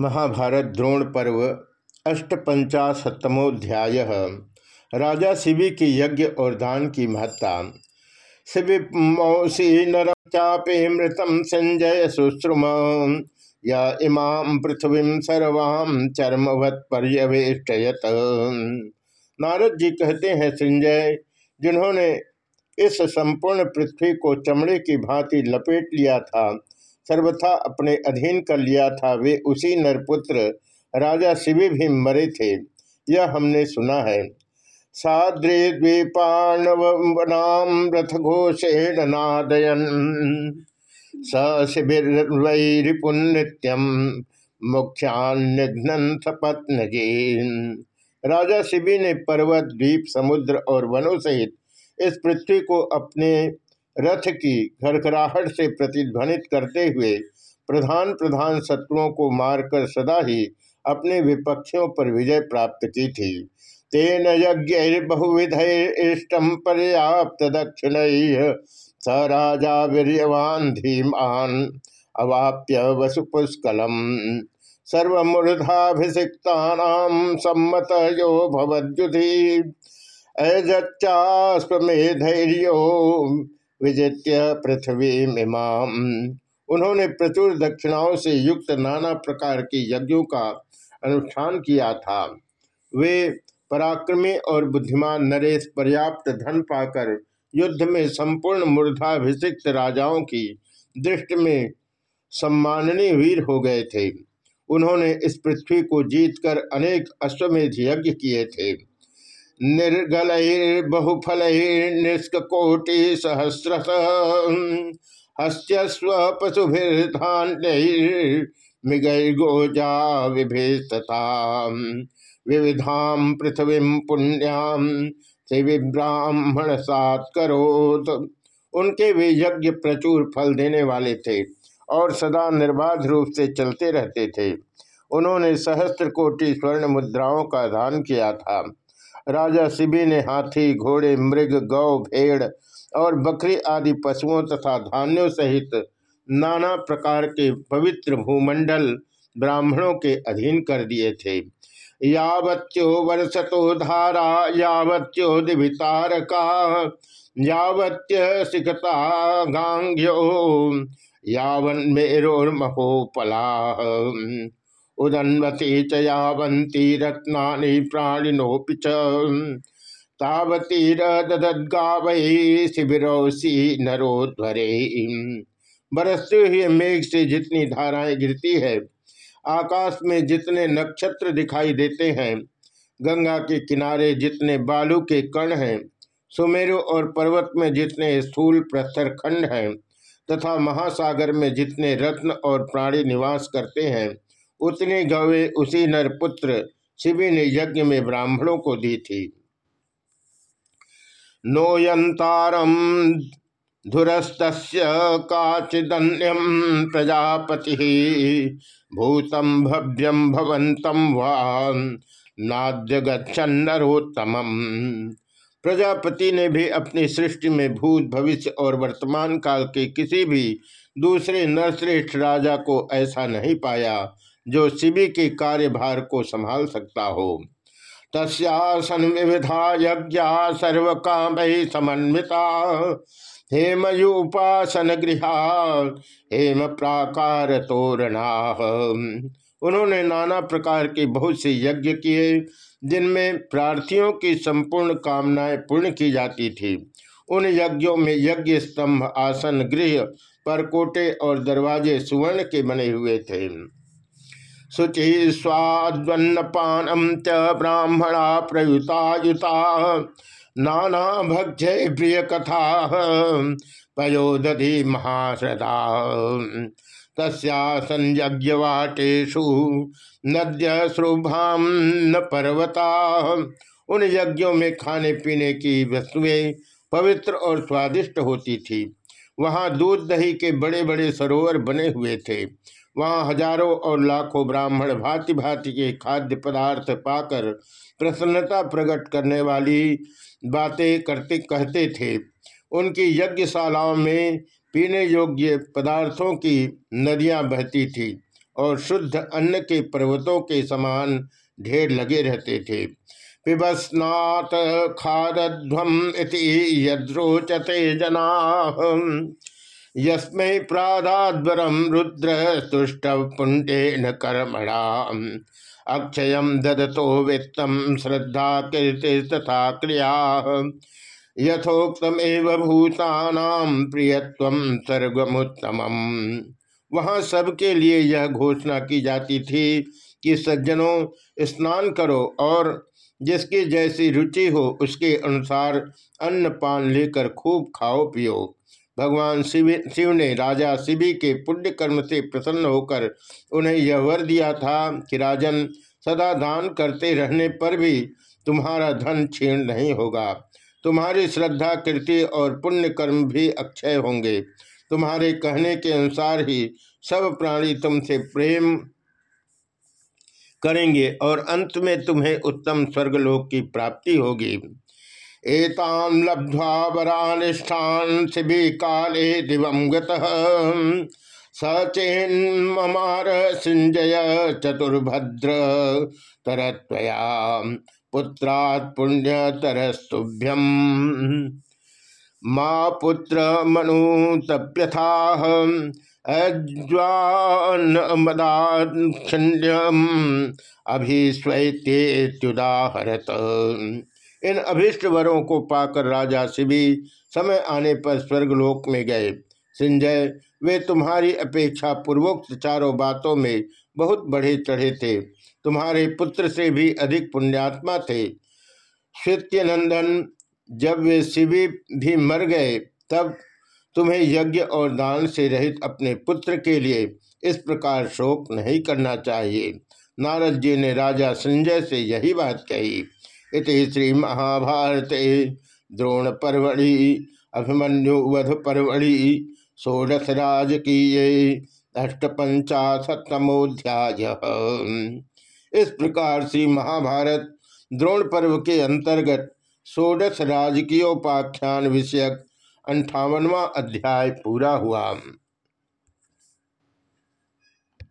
महाभारत द्रोण पर्व, अष्टपंचाशतमोध्याय। राजा शिवि के यज्ञ और दान की महत्ता। शिविमौसी नर चापे मृतम संजय सुश्रुम। या इमाम पृथ्वी सर्वाम चर्मवत पर्यवेष्टयत। नारद जी कहते हैं, संजय, जिन्होंने इस संपूर्ण पृथ्वी को चमड़े की भांति लपेट लिया था सर्वथा अपने अधीन कर लिया था, वे उसी नरपुत्र राजा शिवी भी मरे थे। यह हमने सुना है। साद्रे द्वीपाणवनाम रथ घोषेण नादयन। स शिविरवैरिपुन्नित्यम मुख्यान्निघ्नंथ पत्नजी राजा शिवी ने पर्वत, द्वीप, समुद्र और वनों सहित इस पृथ्वी को अपने रथ की घरघराहट से प्रतिध्वनित करते हुए प्रधान प्रधान शत्रुओं को मारकर सदा ही अपने विपक्षियों पर विजय प्राप्त की थी। तेन यज्ञ बहुविध इष्टम पर्याप्त दक्षिण स राजा वीरवान धीमान अवाप्य वसुपुष्कलम। सर्वमूर्धाभिषिक्ता सम्मत यो भवद्युधि। अजच्चास्मेधैर्यो विजित्य पृथ्वी मिमाम उन्होंने प्रचुर दक्षिणाओं से युक्त नाना प्रकार के यज्ञों का अनुष्ठान किया था। वे पराक्रमी और बुद्धिमान नरेश पर्याप्त धन पाकर युद्ध में संपूर्ण मूर्धाभिषिक्त राजाओं की दृष्टि में सम्माननीय वीर हो गए थे। उन्होंने इस पृथ्वी को जीतकर अनेक अश्वमेध यज्ञ किए थे। निर्गल बहुफल निष्कोटि सहस्र हस्यस्व पशुभिर्धान्यर्मिगोजा विभेषता विविधाम पृथ्वी पुण्याम से विब्राह्मण सात करोत उनके वे यज्ञ प्रचुर फल देने वाले थे और सदा निर्बाध रूप से चलते रहते थे। उन्होंने सहस्त्र कोटि स्वर्ण मुद्राओं का दान किया था। राजा शिबी ने हाथी, घोड़े, मृग, गौ, भेड़ और बकरी आदि पशुओं तथा धान्यों सहित नाना प्रकार के पवित्र भूमंडल ब्राह्मणों के अधीन कर दिए थे। यावत्यो वर्षतो धारा, यावत्यो दिवितारका यावत्य सिकता गांग्यो, यावन मेरोर्महोपला उदन्वती च यावंती रत्ना प्राणिनोपि तावतीरदगावै शिविरोसी नरोध्वरे बरसते हुए मेघ से जितनी धाराएँ गिरती है, आकाश में जितने नक्षत्र दिखाई देते हैं, गंगा के किनारे जितने बालू के कण हैं, सुमेरु और पर्वत में जितने स्थूल प्रस्तर खंड हैं, तथा महासागर में जितने रत्न और प्राणी निवास करते हैं उतनी गवे उसी नरपुत्र शिवि ने यज्ञ में ब्राह्मणों को दी थी। नोयंतारम धुरस्त काचिदन्यम प्रजापति भूतम भव्यम भवंतम वाद्य गच्छन्नरोत्तम प्रजापति ने भी अपनी सृष्टि में भूत भविष्य और वर्तमान काल के किसी भी दूसरे नरश्रेष्ठ राजा को ऐसा नहीं पाया। जो शिवि के कार्यभार को संभाल सकता हो। तस्यासन विविधा यज्ञा सर्व काम समन्विता। हेमयुपासन गृहा, हेम प्राकार तोरणा। उन्होंने नाना प्रकार के बहुत से यज्ञ किए, जिनमें प्रार्थियों की संपूर्ण कामनाएँ पूर्ण की जाती थी। उन यज्ञों में यज्ञ स्तंभ, आसन, गृह, परकोटे और दरवाजे सुवर्ण के बने हुए थे। शुचि स्वाद्वन्न पानम च ब्राह्मणा प्रयुतायुता। नाना भक्ष्य प्रिय कथा पयोदधि महाश्रदा। तस्यासंयज्ञवाटेशु नद्य श्रुभाम न पर्वता। उन यज्ञों में खाने पीने की वस्तुएँ पवित्र और स्वादिष्ट होती थी। वहाँ दूध दही के बड़े बड़े सरोवर बने हुए थे। वहाँ हज़ारों और लाखों ब्राह्मण भांति भांति के खाद्य पदार्थ पाकर प्रसन्नता प्रकट करने वाली बातें करते कहते थे। उनकी यज्ञशालाओं में पीने योग्य पदार्थों की नदियाँ बहती थी और शुद्ध अन्न के पर्वतों के समान ढेर लगे रहते थे। पिबस्नात खादध्वम यद्रोचते जना। यस्मै प्रादाद्वरम रुद्र तुष्ट पुण्डेन कर्मणा अक्षय ददतो वित्तम श्रद्धा कीर्ति तथा क्रिया यथोक्तम एव भूतानाम प्रियत्व सर्गमुत्तम वहाँ सबके लिए यह घोषणा की जाती थी कि सज्जनों, स्नान करो और जिसकी जैसी रुचि हो उसके अनुसार अन्न पान लेकर खूब खाओ पियो। भगवान शिव शिव ने राजा शिवी के पुण्य कर्म से प्रसन्न होकर उन्हें यह वर दिया था कि राजन, सदा दान करते रहने पर भी तुम्हारा धन क्षीण नहीं होगा। तुम्हारी श्रद्धा कृति और पुण्य कर्म भी अक्षय होंगे। तुम्हारे कहने के अनुसार ही सब प्राणी तुमसे प्रेम करेंगे और अंत में तुम्हें उत्तम स्वर्गलोक की प्राप्ति होगी। एताम लब्ध्वा वरानिष्ठान शिवि काले दिवम सचेन्मार सिंजय चतुर्भद्र। तरत्वया पुत्रात् पुण्य तरस्तुभ्यम माँ पुत्र मनु तप्यथा अज्वान्मदाक्षण्यम अभिस्वैत्युदाहरत इन अभिष्ट वरों को पाकर राजा शिवी समय आने पर स्वर्गलोक में गए। संजय, वे तुम्हारी अपेक्षा पूर्वोक्त चारों बातों में बहुत बढ़े चढ़े थे। तुम्हारे पुत्र से भी अधिक पुण्यात्मा थे। श्वित्यनंदन जब वे शिवी भी मर गए, तब तुम्हें यज्ञ और दान से रहित अपने पुत्र के लिए इस प्रकार शोक नहीं करना चाहिए। नारद जी ने राजा संजय से यही बात कही। इति श्री महाभारत द्रोण परवड़ी अभिमन्यु वध परवड़ी षोडश राजकीय अष्टपंचाशतमोध्याय इस प्रकार से महाभारत द्रोण पर्व के अंतर्गत षोडश राजकीयोपाख्यान विषयक अंठावनवा अध्याय पूरा हुआ।